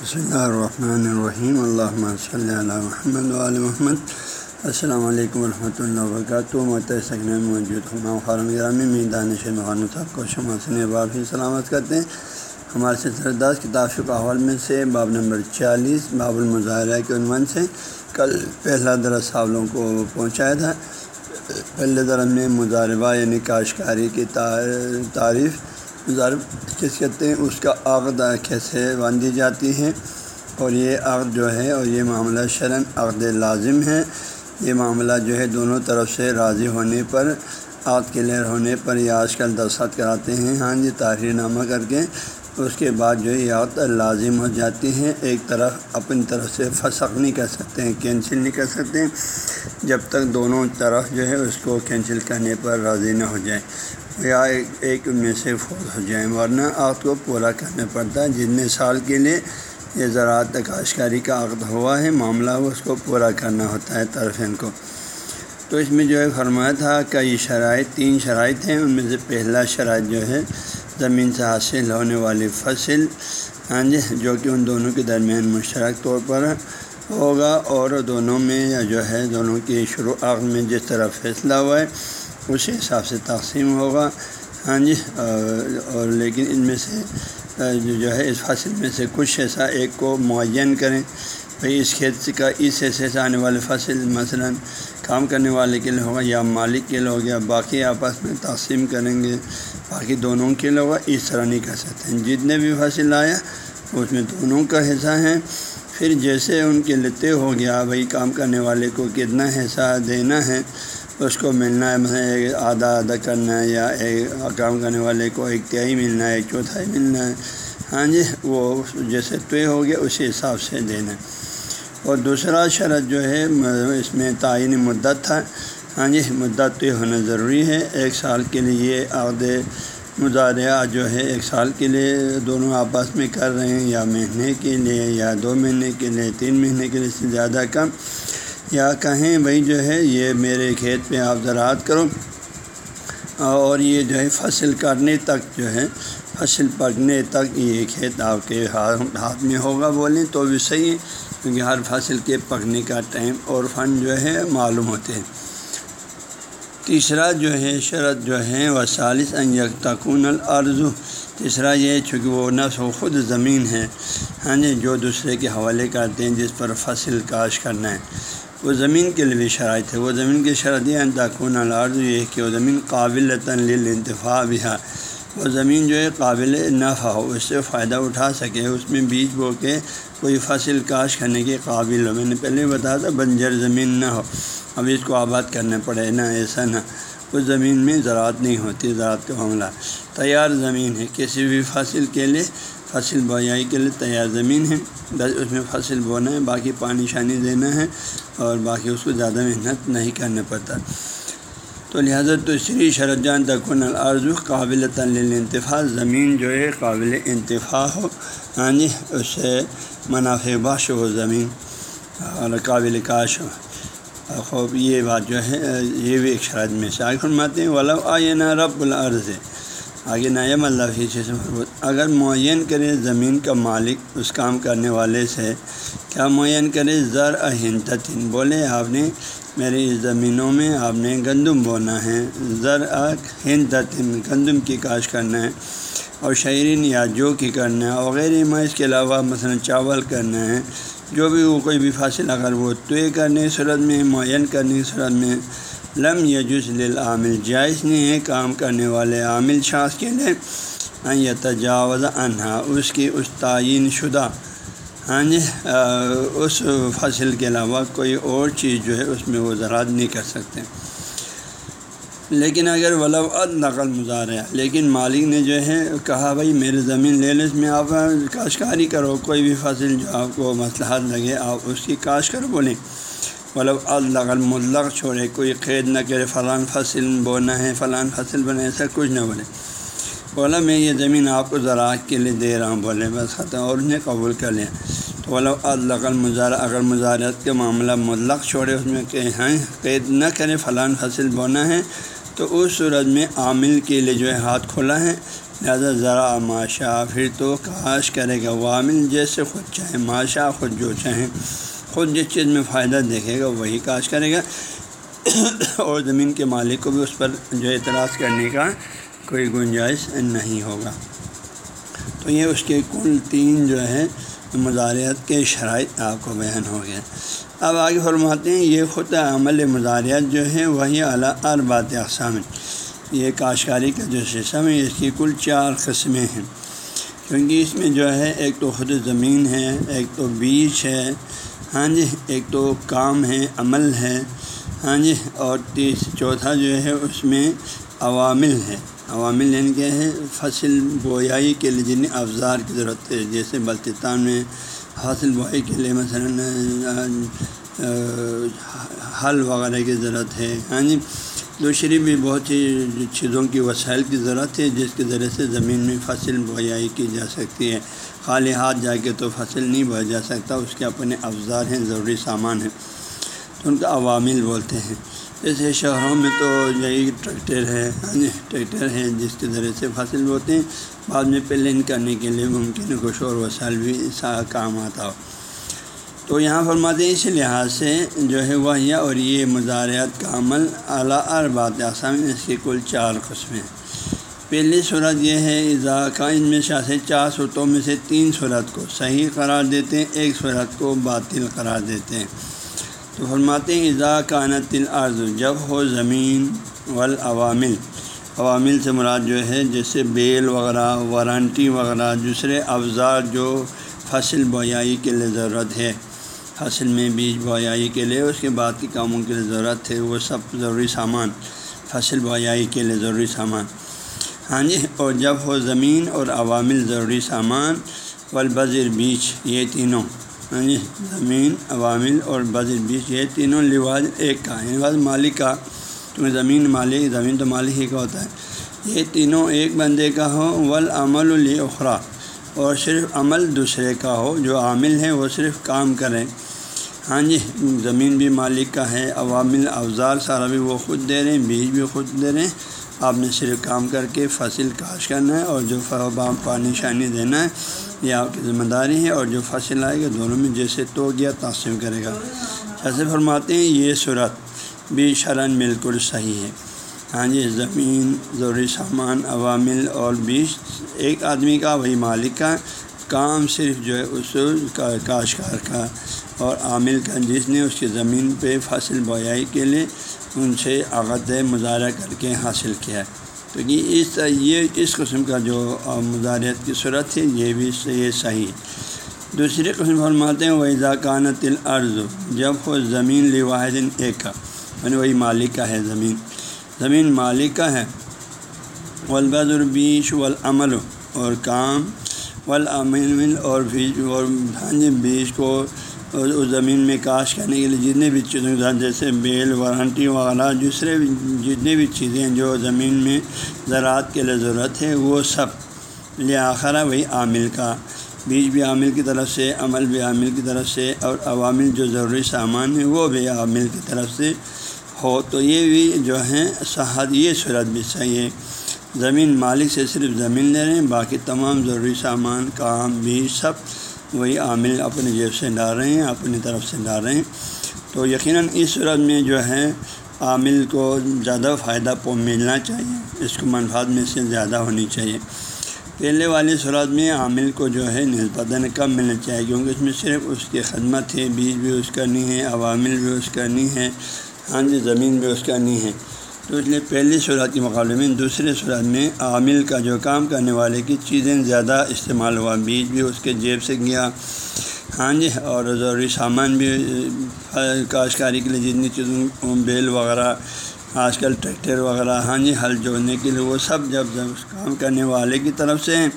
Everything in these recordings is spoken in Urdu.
بسم اللہ الرحمن الرحیم اللہ صلی اللہ محمد علیہ محمد السلام علیکم ورحمۃ اللہ وبرکاتہ متحد میں موجود ہوں خارم گرامی میں دانش مخان صاحب کو شمع سے باب ہی سلامت کرتے ہیں ہمارے سلسلہ داس کتاب شک احوال میں سے باب نمبر چالیس باب المظاہرہ کے عنوان سے کل پہلا درس حاولوں کو پہنچایا تھا پہلے درس میں مظاہرہ یعنی کاشکاری کی تعریف ضرب کس کہتے ہیں؟ اس کا عقد کیسے باندھی جاتی ہے اور یہ عقد جو ہے اور یہ معاملہ شرن عقد لازم ہے۔ یہ معاملہ جو ہے دونوں طرف سے راضی ہونے پر عقد کلیئر ہونے پر یہ آج کل دستخط کراتے ہیں۔ ہاں جی تاخیر نامہ کر کے اس کے بعد جو ہے یہ عقد لازم ہو جاتی ہے ایک طرف اپنی طرف سے فسق نہیں کر سکتے ہیں، کینسل نہیں کر سکتے جب تک دونوں طرف جو ہے اس کو کینسل کرنے پر راضی نہ ہو جائے یا ایک ان میں سے فوت ہو جائیں، ورنہ عقد کو پورا کرنا پڑتا ہے۔ جتنے سال کے لیے یہ زراعت کاشکاری کا عقد ہوا ہے، معاملہ اس کو پورا کرنا ہوتا ہے طرفین کو۔ تو اس میں جو ہے فرمایا تھا کئی شرائط تین شرائط ہیں۔ ان میں سے پہلا شرائط جو ہے، زمین سے حاصل ہونے والی فصل ہاں جی جو کہ ان دونوں کے درمیان مشترک طور پر ہوگا۔ اور دونوں میں یا جو ہے، دونوں کی شروع عقد میں جس طرح فیصلہ ہوا ہے اسی حساب سے تقسیم ہوگا۔ ہاں جی اور لیکن ان میں سے جو ہے، اس فصل میں سے کچھ ایسا ایک کو معین کریں۔ بھائی، اس کھیت کا اس حصے سے آنے والے فصل مثلا کام کرنے والے کے لیے ہوگا یا مالک کے لیے ہوگا باقی آپس میں تقسیم کریں گے، باقی دونوں کے لیے ہوگا، اس طرح نہیں کر سکتے۔ ہیں جتنے بھی فصل آیا، اس میں دونوں کا حصہ ہے۔ پھر جیسے ان کے لیتے ہو گیا، بھائی، کام کرنے والے کو کتنا حصہ دینا ہے اس کو ملنا ہے، مثلا آدھا آدھا کرنا ہے یا ایک کام کرنے والے کو ایک تہائی ملنا ہے، ایک چوتھائی ملنا ہے۔ ہاں جی وہ جیسے طے ہو گیا، اسی حساب سے دینا ہے۔ اور دوسرا شرط جو ہے، اس میں تعین مدت تھا۔ ہاں جی مدت طے ہونا ضروری ہے۔ ایک سال کے لیے یہ عہد مظاہرہ جو ہے، ایک سال کے لیے دونوں آپس میں کر رہے ہیں، یا مہینے کے لیے، یا دو مہینے کے لیے، تین مہینے کے لیے سے زیادہ کم۔ یا کہیں بھائی جو ہے یہ میرے کھیت پہ آپ زراعت کرو۔ اور یہ جو ہے فصل کرنے تک جو ہے، فصل پکنے تک یہ کھیت آپ کے ہاتھ میں ہوگا بولیں تو بھی صحیح ہے، کیونکہ ہر فصل کے پکنے کا ٹائم اور فن جو ہے معلوم ہوتے ہیں۔ تیسرا جو ہے شرط جو ہے وہ سالس ان یکتکون العرض تیسرا یہ چونکہ وہ نفس و خود زمین ہے۔ ہاں جی جو دوسرے کے حوالے کرتے ہیں جس پر فصل کاش کرنا ہے۔ وہ زمین کے لیے بھی شرائط ہے۔ وہ زمین کی شرط یہ تاکون العرض یہ کہ وہ زمین قابل انتفاع بھی ہے وہ زمین جو ہے قابل نفع ہو، اس سے فائدہ اٹھا سکے۔ اس میں بیج بو کے کوئی فصل کاش کرنے کے قابل ہو۔ میں نے پہلے بتایا تھا، بنجر زمین نہ ہو۔ اب اس کو آباد کرنا پڑے، نہ ایسا نہ۔ اس زمین میں زراعت نہیں ہوتی، زراعت کا معاملہ۔ تیار زمین ہے، کسی بھی فصل کے لیے فصل بویائی کے لیے تیار زمین ہے۔ بس اس میں فصل بونا ہے، باقی پانی شانی دینا ہے اور باقی اس کو زیادہ محنت نہیں کرنا پڑتا۔ تو لہٰذا تو شرط جان تکن العرض قابل انتفاع زمین جو ہے قابل انتفاع ہو۔ ہاں جی اس سے منافع باش ہو، زمین اور قابل کاش ہو۔ خوب، یہ بات جو ہے، یہ بھی ایک شرط میں سے فرماتے ہیں ولا آئے نا رب العرض ہے آگے نیم اللہ سے اگر معین کرے زمین کا مالک، اس کام کرنے والے سے، کیا معین کرے زر اہنتن بولے، آپ نے میری زمینوں میں آپ نے گندم بونا ہے۔ زر ہندتن گندم کی کاش کرنا ہے اور شعرین یا جو کی کرنا ہے وغیرہ میں اس کے علاوہ مثلا چاول کرنا ہے۔ جو بھی وہ کوئی بھی فاصل اگر وہ طے کرنے صورت میں، معین کرنے کی صورت میں لم یجوز للعامل، جائز نہیں ہے کام کرنے والے عامل شاخ کے لیے۔ یا تجاوز انہا اس کی اس تعین شدہ۔ ہاں جی اس فصل کے علاوہ کوئی اور چیز جو ہے اس میں وہ زراعت نہیں کر سکتے۔ لیکن اگر ولو نقل مظاہرہ لیکن مالک نے جو ہے کہا، بھائی، میرے زمین لے لیں اس میں آپ کاشتکاری کرو، کوئی بھی فصل جو آپ کو مصلاحت لگے، آپ اس کی کاشت کرو، بولیں۔ مطلب ولو الغل ملغ چھوڑے، کوئی قید نہ کرے، فلاں فصل بونا ہے، فلاں فصل بنے، ایسا کچھ نہ بولے بولا، میں یہ زمین آپ کو زراعت کے لیے دے رہا ہوں، بولے، بس ختم، اور انہیں قبول کر لیا تو ولو الغل مظاہرہ، اگر مظاہرت کا معاملہ ملغ چھوڑے، اس میں کہ ہیں، قید نہ کرے، فلاں فصل بونا ہے، تو اس صورت میں عامل کے لیے جو ہے ہاتھ کھولا ہے۔ لہٰذا ذرا ماشا پھر تو کاش کرے گا وامل جیسے خود چاہے ماشا خود جو چاہیں۔ خود جس چیز میں فائدہ دیکھے گا وہی کاش کرے گا۔ اور زمین کے مالک کو بھی اس پر جو اعتراض کرنے کا کوئی گنجائش نہیں ہوگا۔ تو یہ اس کے کل تین جو ہے مزاریت کے شرائط آپ کو بیان ہو گیا اب آگے فرماتے ہیں، یہ خود عمل مزاریت جو ہے وہی اعلیٰ اربات اقسام یہ کاشکاری کا جو سسٹم ہے، اس کی کل چار قسمیں ہیں۔ کیونکہ اس میں جو ہے، ایک تو خود زمین ہے، ایک تو بیج ہے ہاں جی ایک تو کام ہے، عمل ہے۔ ہاں جی اور تیس، چوتھا جو ہے، اس میں عوامل ہے۔ عوامل یعنی کیا ہے، فصل بویائی کے لیے جن افزار کی ضرورت ہے، جیسے بلتستان میں فصل بوائی کے لیے مثلاً حل وغیرہ کی ضرورت ہے۔ ہاں جی دوسری بھی بہت سی چیزوں کی وسائل کی ضرورت ہے، جس کے ذریعے سے زمین میں فصل بویائی کی جا سکتی ہے۔ خالی ہاتھ جا کے تو فصل نہیں بویا جا سکتا، اس کے اپنے افزار ہیں، ضروری سامان ہیں۔ تو ان کا عوامل بولتے ہیں۔ جیسے شہروں میں تو یہی ٹریکٹر ہے یعنی ٹریکٹر ہے جس کے ذریعے سے فصل بوتے ہیں۔ بعد میں پلین کرنے کے لیے ممکن ہے، کچھ اور وسائل بھی کام آتا ہو۔ تو یہاں فرماتے ہیں، اس لحاظ سے جو ہے وہ یہ اور یہ مزاریات کا عمل اعلیٰ اربات آسام اس کی کل چار قسمیں۔ پہلی صورت یہ ہے اضاء ان میں سے چار صورتوں میں سے تین صورت کو صحیح قرار دیتے ہیں، ایک صورت کو باطل قرار دیتے ہیں۔ تو فرماتے ہیں اضاء کانت العرض جب ہو زمین والعوامل۔ عوامل سے مراد جو ہے، جیسے بیل وغیرہ، وارنٹی وغیرہ، دوسرے افزار جو فصل بویائی کے لیے ضرورت ہے۔ فصل میں بیج بویائی کے لیے، اس کے بعد کے کاموں کے لیے ضرورت ہے وہ سب ضروری سامان فصل بویائی کے لیے ضروری سامان۔ ہاں جی اور جب ہو زمین اور عوامل ضروری سامان، والبذر بیچ یہ تینوں۔ ہاں جی زمین، عوامل اور بذر بیچ یہ تینوں لواز ایک کا یعنی لواز مالک کا کیونکہ زمین مالک، زمین تو مالک ہی کا ہوتا ہے۔ یہ تینوں ایک بندے کا ہو ولعمل اخرا اور صرف عمل دوسرے کا ہو، جو عامل ہے، وہ صرف کام کریں ہاں جی زمین بھی مالک کا ہے عوامل اوزار سارا بھی وہ خود دے رہے ہیں، بیج بھی خود دے رہے ہیں۔ آپ نے صرف کام کر کے فصل کاش کرنا ہے اور جو پانی شانی دینا ہے، یہ آپ کی ذمہ داری ہے اور جو فصل آئے گا دونوں میں جیسے تو گیا تقسیم کرے گا۔ ایسے فرماتے ہیں، یہ صورت بھی شرن بالکل صحیح ہے۔ ہاں جی زمین، ضروری سامان، عوامل اور بیج، ایک آدمی کا وہی مالک کا کام صرف جو ہے اس کا کاشکار کا اور عامل کا جس نے اس کی زمین پہ فصل بویائی کے لیے ان سے عقد مظاہرہ کر کے حاصل کیا۔ ہے تو یہ اس یہ اس قسم کا جو مظاہرت کی صورت ہے، یہ بھی یہ صحیح دوسری قسم فرماتے ہیں وہ اضاکانت العرض جب وہ زمین لواحد ایک کا یعنی وہی مالک کا ہے زمین۔ زمین مالک کا ہے۔ ولبد البیش والعمل اور کام والعمل اور بیج اور بیج کو اس زمین میں کاشت کرنے کے لیے جتنے بھی چیزیں جیسے بیل، وارنٹی وغیرہ دوسرے جتنے بھی چیزیں جو زمین میں زراعت کے لیے ضرورت ہے، وہ سب لے آخرا وہی عامل کا۔ بیج بھی عامل کی طرف سے، عمل بھی عامل کی طرف سے اور عوامل جو ضروری سامان ہے وہ بھی عامل کی طرف سے ہو۔ تو یہ بھی جو ہیں، صحت، یہ صورت بھی صحیح ہے۔ زمین مالک سے صرف زمین لے رہے ہیں، باقی تمام ضروری سامان، کام، بیج سب وہی عامل اپنے جیب سے ڈال رہے ہیں، اپنی طرف سے ڈال رہے ہیں۔ تو یقیناً اس صورت میں جو ہے، عامل کو زیادہ فائدہ ملنا چاہیے، اس کو منفاد میں سے زیادہ ہونی چاہیے۔ پہلے والی صورت میں عامل کو جو ہے، نسبتاً کم ملنا چاہیے، کیونکہ اس میں صرف اس کی خدمت ہے، بیج بھی اس کرنی ہے، عوامل بھی اس کرنی ہے ہاں جی زمین بھی اس کرنی ہے۔ تو اس لیے پہلی صورت کے مقابلے میں دوسرے صورت میں عامل کا جو کام کرنے والے کی چیزیں زیادہ استعمال ہوا۔ بیج بھی اس کے جیب سے گیا ہاں جی اور ضروری سامان بھی، کاشتکاری کے لیے جتنی چیزوں، بیل وغیرہ، آج کل ٹریکٹر وغیرہ ہاں جی ہل جوڑنے کے لیے وہ سب جب جب کام کرنے والے کی طرف سے ہیں،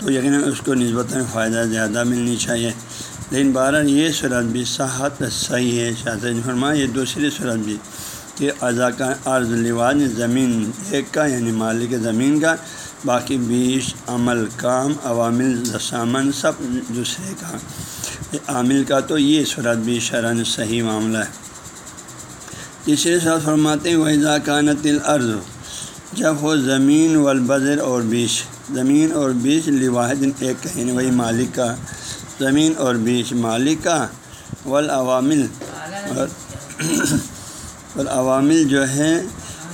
تو یقیناً اس کو نسبتاً فائدہ زیادہ ملنی چاہیے۔ لیکن بہرحال یہ صورت بھی صحت صحیح ہے، شاہ فرما یہ دوسری صورت بھی۔ کہ اعضا کا عرض لواز زمین ایک کا یعنی مالک زمین کا، باقی بیش عمل، کام، عوامل سامن سب دوسرے کا۔ عامل کا تو یہ صورت بھی شرن صحیح معاملہ ہے۔ تیسرے ساتھ فرماتے ہیں وہ اضاکانت العرض جب ہو زمین والبذر اور بیش۔ زمین اور بیچ لواحد ایک کہیں یعنی وہی مالک کا۔ زمین اور بیچ مالک کا، والعوامل۔ اور والعوامل جو ہے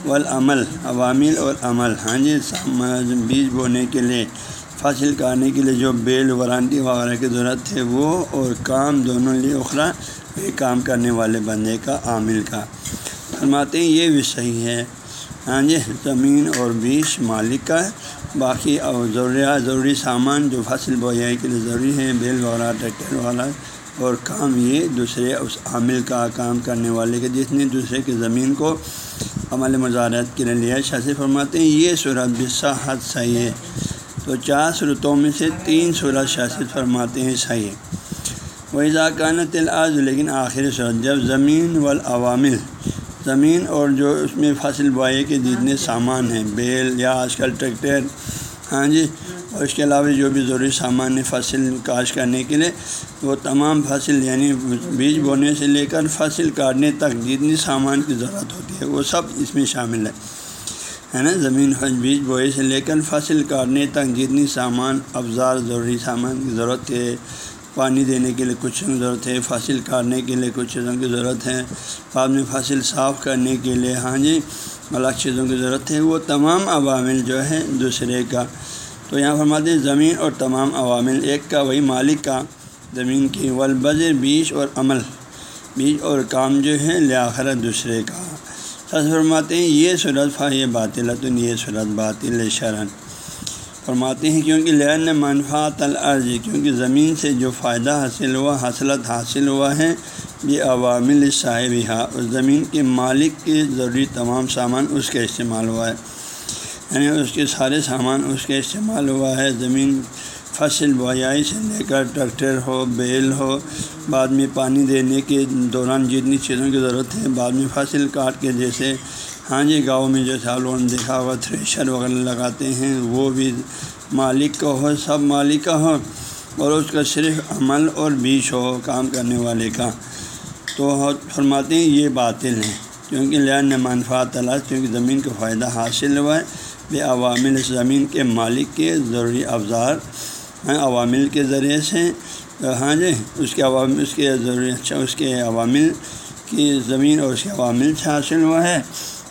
والعمل، عوامل اور عمل۔ ہاں جی بیج بونے کے لیے فصل کاٹنے کے لیے جو بیل، وارنٹی وغیرہ کی ضرورت ہے، وہ اور کام دونوں لیے اخرا یہ کام کرنے والے بندے کا، عامل کا۔ فرماتے ہیں، یہ بھی صحیح ہے۔ ہاں جی زمین اور بیش مالک کا۔ باقی اور ضروریات ضروری سامان جو فصل بویائی کے لیے ضروری ہے بیل وغیرہ، ٹریکٹر والا اور کام یہ دوسرے اس عامل کا کام کرنے والے کے جس نے دوسرے کی زمین کو عمل مزارت کے لیے لیا شاسی فرماتے ہیں، یہ صورت بھی حد صحیح ہے۔ تو چار صورتوں میں سے تین صورت شاست فرماتے ہیں صحیح ہے۔ وہی ذاکانت العض لیکن آخری صورت جب زمین والعوامل، زمین اور جو اس میں فصل بوائی کے جتنے سامان ہیں، بیل یا آج کل ٹریکٹر ہاں جی اور اس کے علاوہ جو بھی ضروری سامان ہے فصل کاشت کرنے کے لیے، وہ تمام فصل یعنی بیج بونے سے لے کر فصل کاٹنے تک جتنی سامان کی ضرورت ہوتی ہے، وہ سب اس میں شامل ہے۔ ہے نا؟ زمین بیج بوئے سے لے کر فصل کاٹنے تک جتنی سامان افزار ضروری سامان کی ضرورت ہے، پانی دینے کے لیے کچھ ضرورت ہے فصل کاٹنے کے لیے کچھ چیزوں کی ضرورت ہے، بعد میں فصل صاف کرنے کے لیے ہاں جی الگ چیزوں کی ضرورت ہے، وہ تمام عوامل جو ہے دوسرے کا تو یہاں فرماتے ہیں، زمین اور تمام عوامل، ایک کا وہی مالک کا زمین کی ولبز بیش اور عمل۔ بیج اور کام جو ہے لیاخرت دوسرے کا۔ سچ فرماتے ہیں، یہ صورت فا یہ باطل یہ صورت باطل شرن فرماتے ہیں، کیونکہ لہن منفاط العرض کیونکہ زمین سے جو فائدہ حاصل ہوا، حاصلت حاصل ہوا ہے، یہ عوامل صاحب ہا اس زمین کے مالک کے ضروری تمام سامان اس کا استعمال ہوا ہے۔ یعنی اس کے سارے سامان اس کے استعمال ہوا ہے۔ زمین فصل بویائی سے لے کر ٹریکٹر ہو، بیل ہو، بعد میں پانی دینے کے دوران جتنی چیزوں کی ضرورت ہے، بعد میں فصل کاٹ کے جیسے ہاں جی گاؤں میں جیسے آپ لوگوں نے دیکھا ہوا تھریشر وغیرہ لگاتے ہیں، وہ بھی مالک کا ہو، سب مالک کا ہو، اور اس کا صرف عمل اور بیچ ہو، کام کرنے والے کا۔ تو فرماتے ہیں یہ باطل ہیں کیونکہ لہٰذا منفاط تلاش کیونکہ زمین کو فائدہ حاصل ہوا ہے۔ بے عوامل زمین کے مالک کے ضروری افزار ہیں، عوامل کے ذریعے سے ہاں جی اس کے عوامل، اس کے ضروری اچھا اس کے عوامل کی زمین اور اس کے عوامل سے حاصل ہوا ہے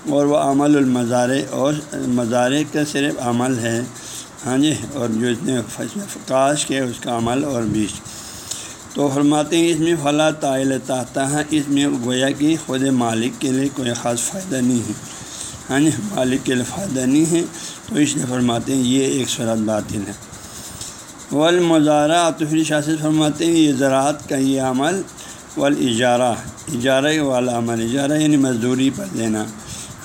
اور وہ عمل المزارے اور مزارے کا صرف عمل ہے ہاں جی اور جو اس نے کاش کے اس کا عمل اور بیچ۔ تو فرماتے ہیں، اس میں فلاں تعل تاتا ہے اس میں گویا کہ خود مالک کے لیے کوئی خاص فائدہ نہیں ہے۔ ہاں جی مالک کے لیے فائدہ نہیں ہے تو اس لیے فرماتے ہیں یہ ایک صورت باطل ہے۔ والمزارہ تو پھر شاست فرماتے ہیں یہ زراعت کا یہ عمل والاجارہ اجارہ والا عمل، اجارہ یعنی مزدوری پر دینا۔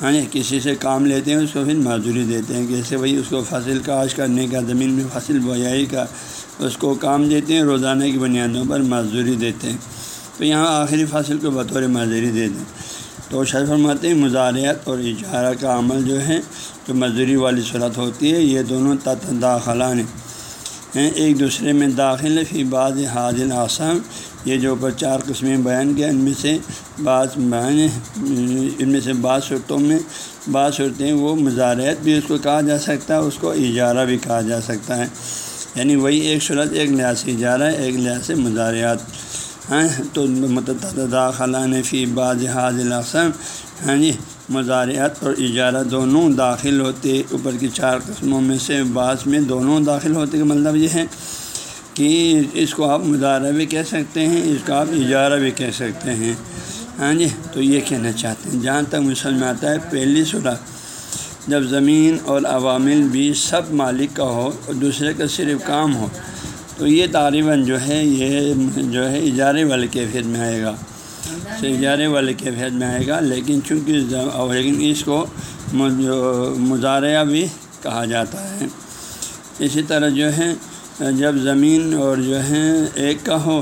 ہاں جی کسی سے کام لیتے ہیں، اس کو پھر مزدوری دیتے ہیں۔ جیسے وہی اس کو فصل کاش کرنے کا، زمین میں فصل بویائی کا، اس کو کام دیتے ہیں، روزانہ کی بنیادوں پر مزدوری دیتے ہیں۔ تو یہاں آخری فصل کو بطور مزدوری دے دیں۔ تو شاید فرماتے ہیں مزاریت اور اجارہ کا عمل جو ہے، جو مزدوری والی صورت ہوتی ہے، یہ دونوں تت داخلہ ہیں۔ ایک دوسرے میں داخل فی بعض حاضل آسام یہ جو اوپر چار قسمیں بیان کیا، ان میں سے بعض بیان ان میں سے بعض صورتوں میں بعض صورتیں وہ مزارعت بھی اس کو کہا جا سکتا ہے، اس کو اجارہ بھی کہا جا سکتا ہے۔ یعنی وہی ایک صورت، ایک لحاظ سے اجارہ، ایک لحاظ سے مزارعات ہیں، تو متدا خلا فی بعض حاضل اقسام ہاں جی مزارعت اور اجارہ دونوں داخل ہوتے، اوپر کی چار قسموں میں سے بعض میں دونوں داخل ہوتے، کا مطلب یہ ہے کہ اس کو آپ مظاہرہ بھی کہہ سکتے ہیں، اس کو آپ اجارہ بھی کہہ سکتے ہیں ہاں جی تو یہ کہنا چاہتے ہیں۔ جہاں تک مسلم آتا ہے، پہلی صورت، جب زمین اور عوامل بھی سب مالک کا ہو اور دوسرے کا صرف کام ہو تو یہ طالباً جو ہے، یہ جو ہے، اجارے والے کیفیت میں آئے گا۔ تو اجارے والے کیفیت میں آئے گا، لیکن چونکہ لیکن اس کو مظاہرہ بھی کہا جاتا ہے۔ اسی طرح جو ہے، جب زمین اور جو ہے، ایک کا ہو،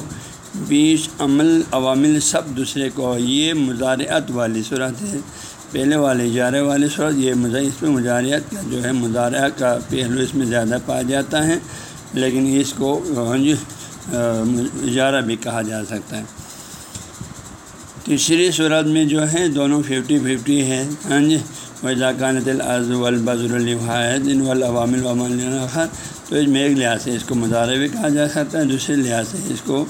بیچ عمل، عوامل سب دوسرے کو، یہ مزارعت والی صورت ہے۔ پہلے والے، اجارے والی صورت، یہ اس میں مجاریت کا جو ہے مظاہرہ کا پہلو اس میں زیادہ پایا جاتا ہے۔ لیکن اس کو جی، اجارہ بھی کہا جا سکتا ہے۔ تیسری صورت میں جو ہے دونوں ففٹی ففٹی ہے ہاں جی وضاکانت العض البضر الحاظ العوام الوام تو اس میں ایک لحاظ سے اس کو مظاہرہ بھی کہا جا سکتا ہے دوسرے لحاظ سے اس کو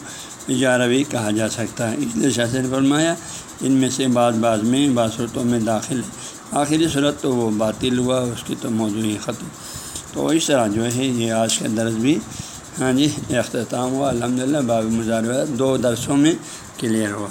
اجارہ بھی کہا جا سکتا ہے۔ اس لیے شاثر فرمایا ان میں سے بعض بعض میں بعض صورتوں میں داخل ہے۔ آخری صورت تو وہ باطل ہوا اس کی تو موضوع ہی ختم۔ تو اس طرح جو ہے یہ آج کا درس بھی ہاں جی اختتام ہوا الحمد للہ باب مظاہرہ دو درسوں میں کلیئر ہوا۔